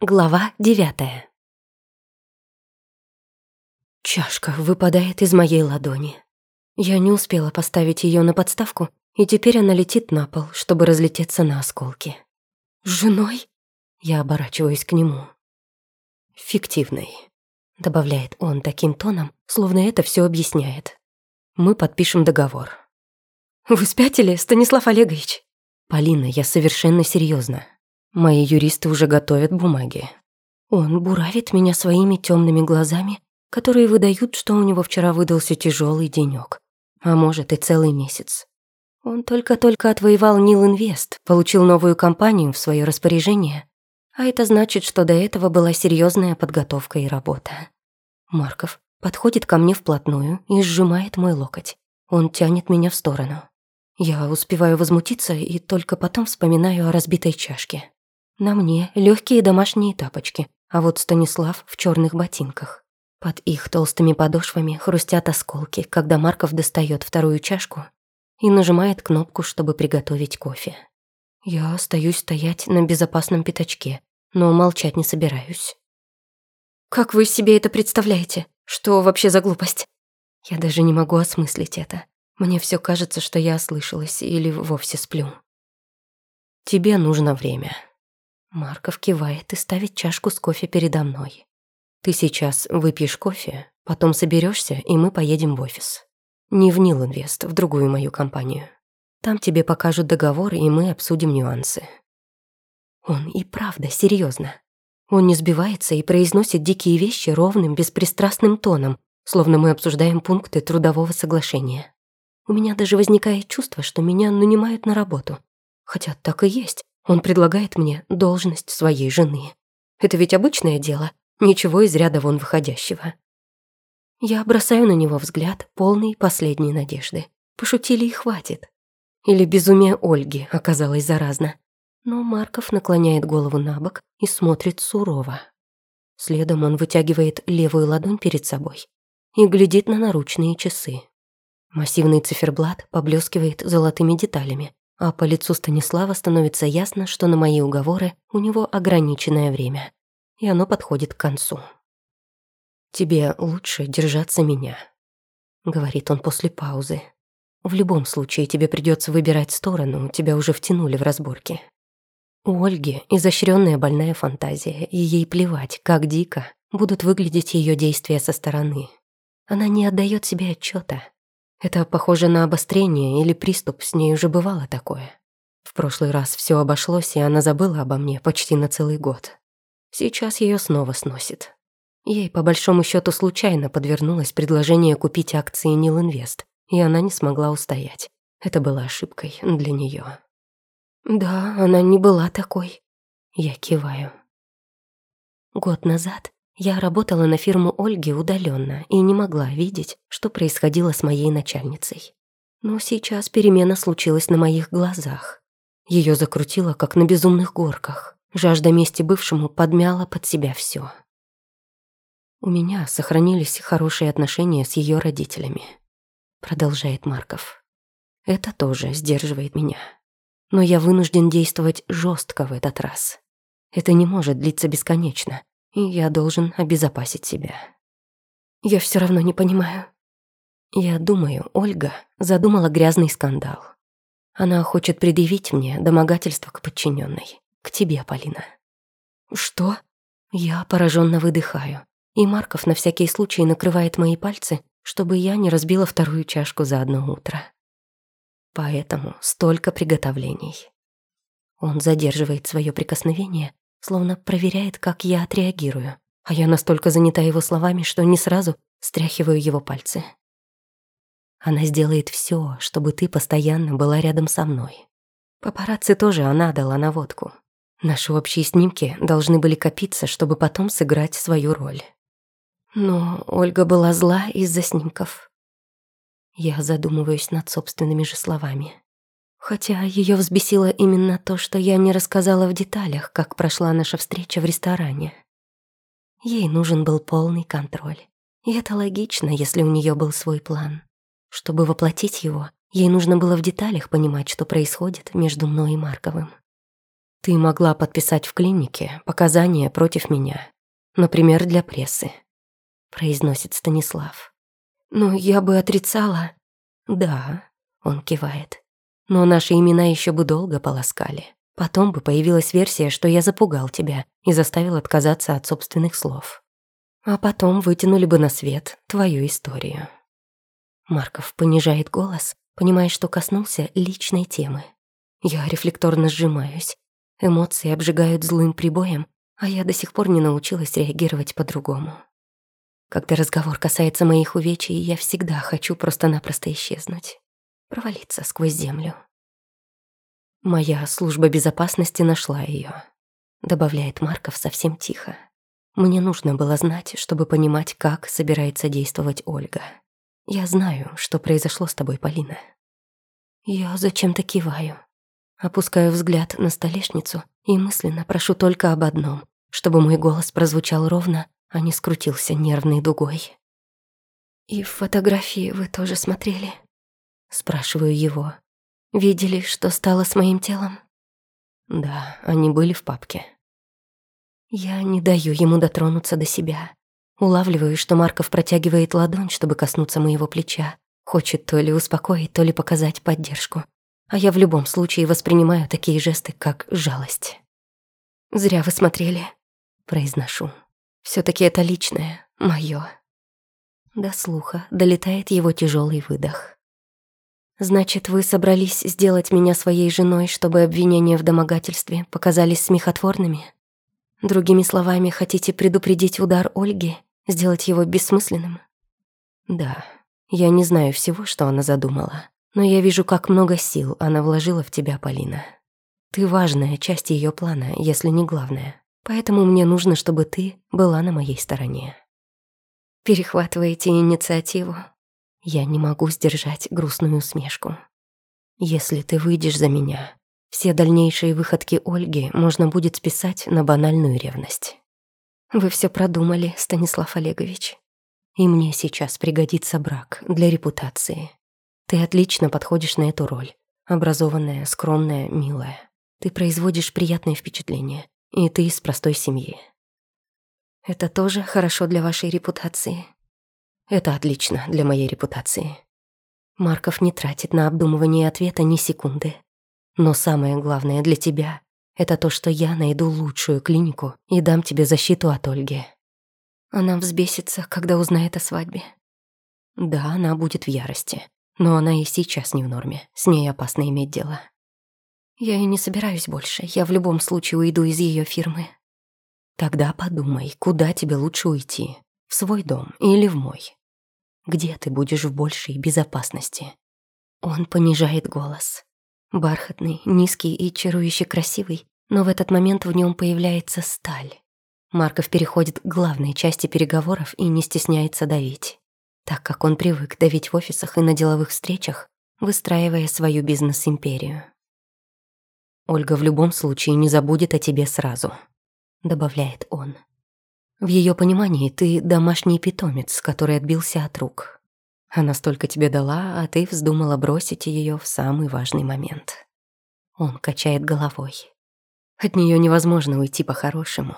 Глава девятая. Чашка выпадает из моей ладони. Я не успела поставить ее на подставку, и теперь она летит на пол, чтобы разлететься на осколки. «С женой?» Я оборачиваюсь к нему. «Фиктивной», — добавляет он таким тоном, словно это все объясняет. «Мы подпишем договор». «Вы спятили, Станислав Олегович?» «Полина, я совершенно серьезно. Мои юристы уже готовят бумаги. Он буравит меня своими темными глазами, которые выдают, что у него вчера выдался тяжелый денек, а может и целый месяц. Он только-только отвоевал Нил Инвест, получил новую компанию в свое распоряжение, а это значит, что до этого была серьезная подготовка и работа. Марков подходит ко мне вплотную и сжимает мой локоть. Он тянет меня в сторону. Я успеваю возмутиться и только потом вспоминаю о разбитой чашке. На мне легкие домашние тапочки, а вот Станислав в черных ботинках. Под их толстыми подошвами хрустят осколки, когда Марков достает вторую чашку и нажимает кнопку, чтобы приготовить кофе. Я остаюсь стоять на безопасном пятачке, но молчать не собираюсь. «Как вы себе это представляете? Что вообще за глупость?» Я даже не могу осмыслить это. Мне все кажется, что я ослышалась или вовсе сплю. «Тебе нужно время», Марков кивает и ставит чашку с кофе передо мной. «Ты сейчас выпьешь кофе, потом соберешься, и мы поедем в офис. Не в Нил Инвест, в другую мою компанию. Там тебе покажут договор, и мы обсудим нюансы». Он и правда серьезно. Он не сбивается и произносит дикие вещи ровным, беспристрастным тоном, словно мы обсуждаем пункты трудового соглашения. У меня даже возникает чувство, что меня нанимают на работу. Хотя так и есть. Он предлагает мне должность своей жены. Это ведь обычное дело, ничего из ряда вон выходящего. Я бросаю на него взгляд, полный последней надежды. Пошутили и хватит. Или безумие Ольги оказалось заразно. Но Марков наклоняет голову на бок и смотрит сурово. Следом он вытягивает левую ладонь перед собой и глядит на наручные часы. Массивный циферблат поблескивает золотыми деталями, а по лицу Станислава становится ясно, что на мои уговоры у него ограниченное время, и оно подходит к концу. «Тебе лучше держаться меня», — говорит он после паузы. «В любом случае тебе придется выбирать сторону, тебя уже втянули в разборки». У Ольги изощренная больная фантазия, и ей плевать, как дико будут выглядеть ее действия со стороны. Она не отдает себе отчета, это похоже на обострение или приступ, с ней уже бывало такое. В прошлый раз все обошлось, и она забыла обо мне почти на целый год. Сейчас ее снова сносит. Ей, по большому счету, случайно подвернулось предложение купить акции Нил Инвест, и она не смогла устоять. Это было ошибкой для нее. Да, она не была такой. Я киваю. Год назад я работала на фирму Ольги удаленно и не могла видеть, что происходило с моей начальницей. Но сейчас перемена случилась на моих глазах. Ее закрутило, как на безумных горках. Жажда мести бывшему подмяла под себя все. У меня сохранились хорошие отношения с ее родителями, продолжает Марков. Это тоже сдерживает меня. Но я вынужден действовать жестко в этот раз. Это не может длиться бесконечно и я должен обезопасить себя. Я все равно не понимаю. Я думаю, Ольга задумала грязный скандал. Она хочет предъявить мне домогательство к подчиненной, к тебе, Полина. Что? Я пораженно выдыхаю, и Марков на всякий случай накрывает мои пальцы, чтобы я не разбила вторую чашку за одно утро. Поэтому столько приготовлений. Он задерживает свое прикосновение, словно проверяет, как я отреагирую. А я настолько занята его словами, что не сразу стряхиваю его пальцы. Она сделает все, чтобы ты постоянно была рядом со мной. Папарацци тоже она дала наводку. Наши общие снимки должны были копиться, чтобы потом сыграть свою роль. Но Ольга была зла из-за снимков. Я задумываюсь над собственными же словами. Хотя ее взбесило именно то, что я не рассказала в деталях, как прошла наша встреча в ресторане. Ей нужен был полный контроль. И это логично, если у нее был свой план. Чтобы воплотить его, ей нужно было в деталях понимать, что происходит между мной и Марковым. Ты могла подписать в клинике показания против меня, например, для прессы, произносит Станислав. Но я бы отрицала. Да, он кивает. Но наши имена еще бы долго полоскали. Потом бы появилась версия, что я запугал тебя и заставил отказаться от собственных слов. А потом вытянули бы на свет твою историю. Марков понижает голос, понимая, что коснулся личной темы. Я рефлекторно сжимаюсь. Эмоции обжигают злым прибоем, а я до сих пор не научилась реагировать по-другому. Когда разговор касается моих увечий, я всегда хочу просто-напросто исчезнуть. Провалиться сквозь землю. Моя служба безопасности нашла ее, добавляет Марков совсем тихо. Мне нужно было знать, чтобы понимать, как собирается действовать Ольга. Я знаю, что произошло с тобой, Полина. Я зачем-то киваю. Опускаю взгляд на столешницу и мысленно прошу только об одном, чтобы мой голос прозвучал ровно, а не скрутился нервной дугой. «И фотографии вы тоже смотрели?» Спрашиваю его. «Видели, что стало с моим телом?» «Да, они были в папке». Я не даю ему дотронуться до себя. Улавливаю, что Марков протягивает ладонь, чтобы коснуться моего плеча. Хочет то ли успокоить, то ли показать поддержку а я в любом случае воспринимаю такие жесты, как жалость. «Зря вы смотрели», — произношу. все таки это личное, моё. До слуха долетает его тяжелый выдох. «Значит, вы собрались сделать меня своей женой, чтобы обвинения в домогательстве показались смехотворными? Другими словами, хотите предупредить удар Ольги, сделать его бессмысленным?» «Да, я не знаю всего, что она задумала, но я вижу, как много сил она вложила в тебя, Полина. Ты важная часть ее плана, если не главная. Поэтому мне нужно, чтобы ты была на моей стороне. Перехватываете инициативу. Я не могу сдержать грустную усмешку. Если ты выйдешь за меня, все дальнейшие выходки Ольги можно будет списать на банальную ревность. Вы все продумали, Станислав Олегович. И мне сейчас пригодится брак для репутации. Ты отлично подходишь на эту роль. Образованная, скромная, милая. Ты производишь приятное впечатление. И ты из простой семьи. Это тоже хорошо для вашей репутации? Это отлично для моей репутации. Марков не тратит на обдумывание ответа ни секунды. Но самое главное для тебя — это то, что я найду лучшую клинику и дам тебе защиту от Ольги. Она взбесится, когда узнает о свадьбе. Да, она будет в ярости. Но она и сейчас не в норме, с ней опасно иметь дело. Я и не собираюсь больше, я в любом случае уйду из ее фирмы. Тогда подумай, куда тебе лучше уйти, в свой дом или в мой? Где ты будешь в большей безопасности? Он понижает голос. Бархатный, низкий и чарующе красивый, но в этот момент в нем появляется сталь. Марков переходит к главной части переговоров и не стесняется давить так как он привык давить в офисах и на деловых встречах, выстраивая свою бизнес-империю. «Ольга в любом случае не забудет о тебе сразу», — добавляет он. «В ее понимании ты домашний питомец, который отбился от рук. Она столько тебе дала, а ты вздумала бросить ее в самый важный момент». Он качает головой. От нее невозможно уйти по-хорошему.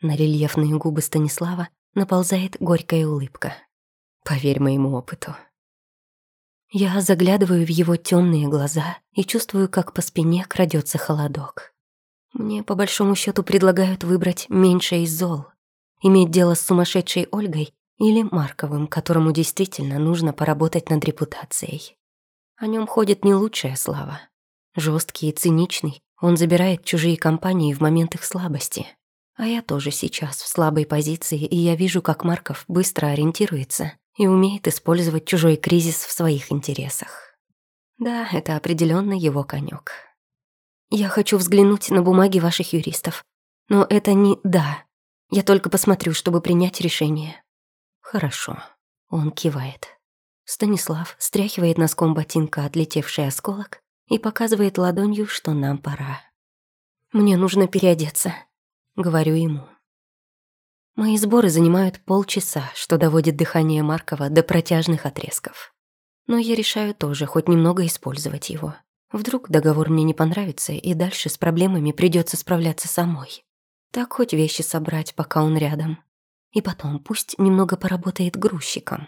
На рельефные губы Станислава наползает горькая улыбка. Поверь моему опыту. Я заглядываю в его темные глаза и чувствую, как по спине крадется холодок. Мне по большому счету предлагают выбрать меньшее из зол. Иметь дело с сумасшедшей Ольгой или Марковым, которому действительно нужно поработать над репутацией. О нем ходит не лучшая слава. Жесткий и циничный, он забирает чужие компании в момент их слабости. А я тоже сейчас в слабой позиции, и я вижу, как Марков быстро ориентируется и умеет использовать чужой кризис в своих интересах. Да, это определенно его конек. Я хочу взглянуть на бумаги ваших юристов. Но это не «да». Я только посмотрю, чтобы принять решение. Хорошо. Он кивает. Станислав стряхивает носком ботинка отлетевший осколок и показывает ладонью, что нам пора. «Мне нужно переодеться», — говорю ему. Мои сборы занимают полчаса, что доводит дыхание Маркова до протяжных отрезков. Но я решаю тоже хоть немного использовать его. Вдруг договор мне не понравится, и дальше с проблемами придется справляться самой. Так хоть вещи собрать, пока он рядом. И потом, пусть немного поработает грузчиком.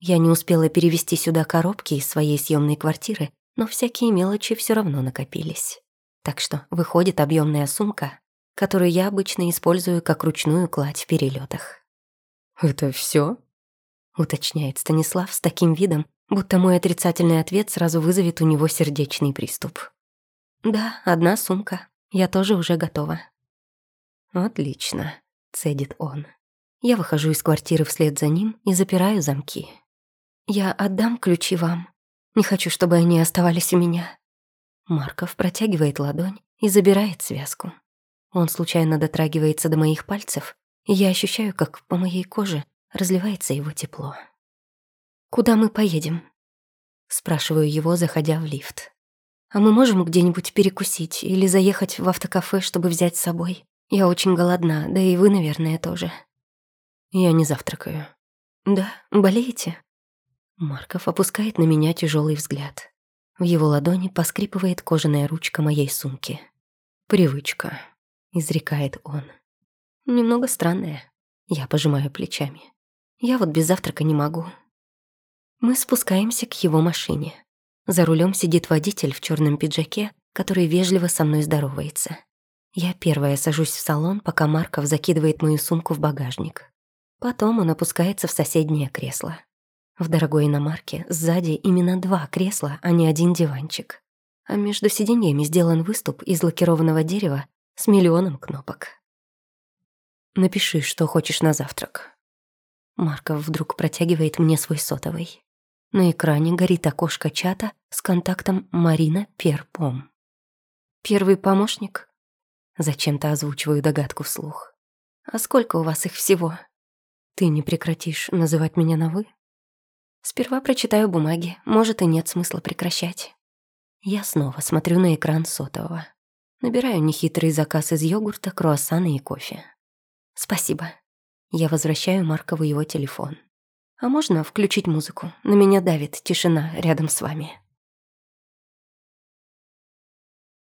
Я не успела перевести сюда коробки из своей съемной квартиры, но всякие мелочи все равно накопились. Так что выходит объемная сумка, которую я обычно использую как ручную кладь в перелетах. «Это все? уточняет Станислав с таким видом, будто мой отрицательный ответ сразу вызовет у него сердечный приступ. «Да, одна сумка. Я тоже уже готова». «Отлично», — цедит он. Я выхожу из квартиры вслед за ним и запираю замки. «Я отдам ключи вам. Не хочу, чтобы они оставались у меня». Марков протягивает ладонь и забирает связку. Он случайно дотрагивается до моих пальцев, и я ощущаю, как по моей коже разливается его тепло. «Куда мы поедем?» Спрашиваю его, заходя в лифт. «А мы можем где-нибудь перекусить или заехать в автокафе, чтобы взять с собой? Я очень голодна, да и вы, наверное, тоже». «Я не завтракаю». «Да, болеете?» Марков опускает на меня тяжелый взгляд. В его ладони поскрипывает кожаная ручка моей сумки. «Привычка», — изрекает он. «Немного странная». Я пожимаю плечами. «Я вот без завтрака не могу. Мы спускаемся к его машине. За рулем сидит водитель в черном пиджаке, который вежливо со мной здоровается. Я первая сажусь в салон, пока Марков закидывает мою сумку в багажник. Потом он опускается в соседнее кресло. В дорогой иномарке сзади именно два кресла, а не один диванчик. А между сиденьями сделан выступ из лакированного дерева с миллионом кнопок. «Напиши, что хочешь на завтрак». Марков вдруг протягивает мне свой сотовый. На экране горит окошко чата с контактом Марина Перпом. «Первый помощник?» Зачем-то озвучиваю догадку вслух. «А сколько у вас их всего?» «Ты не прекратишь называть меня на «вы»?» «Сперва прочитаю бумаги, может, и нет смысла прекращать». Я снова смотрю на экран сотового. Набираю нехитрый заказ из йогурта, круассана и кофе. «Спасибо». Я возвращаю Маркову его телефон. А можно включить музыку? На меня давит тишина рядом с вами.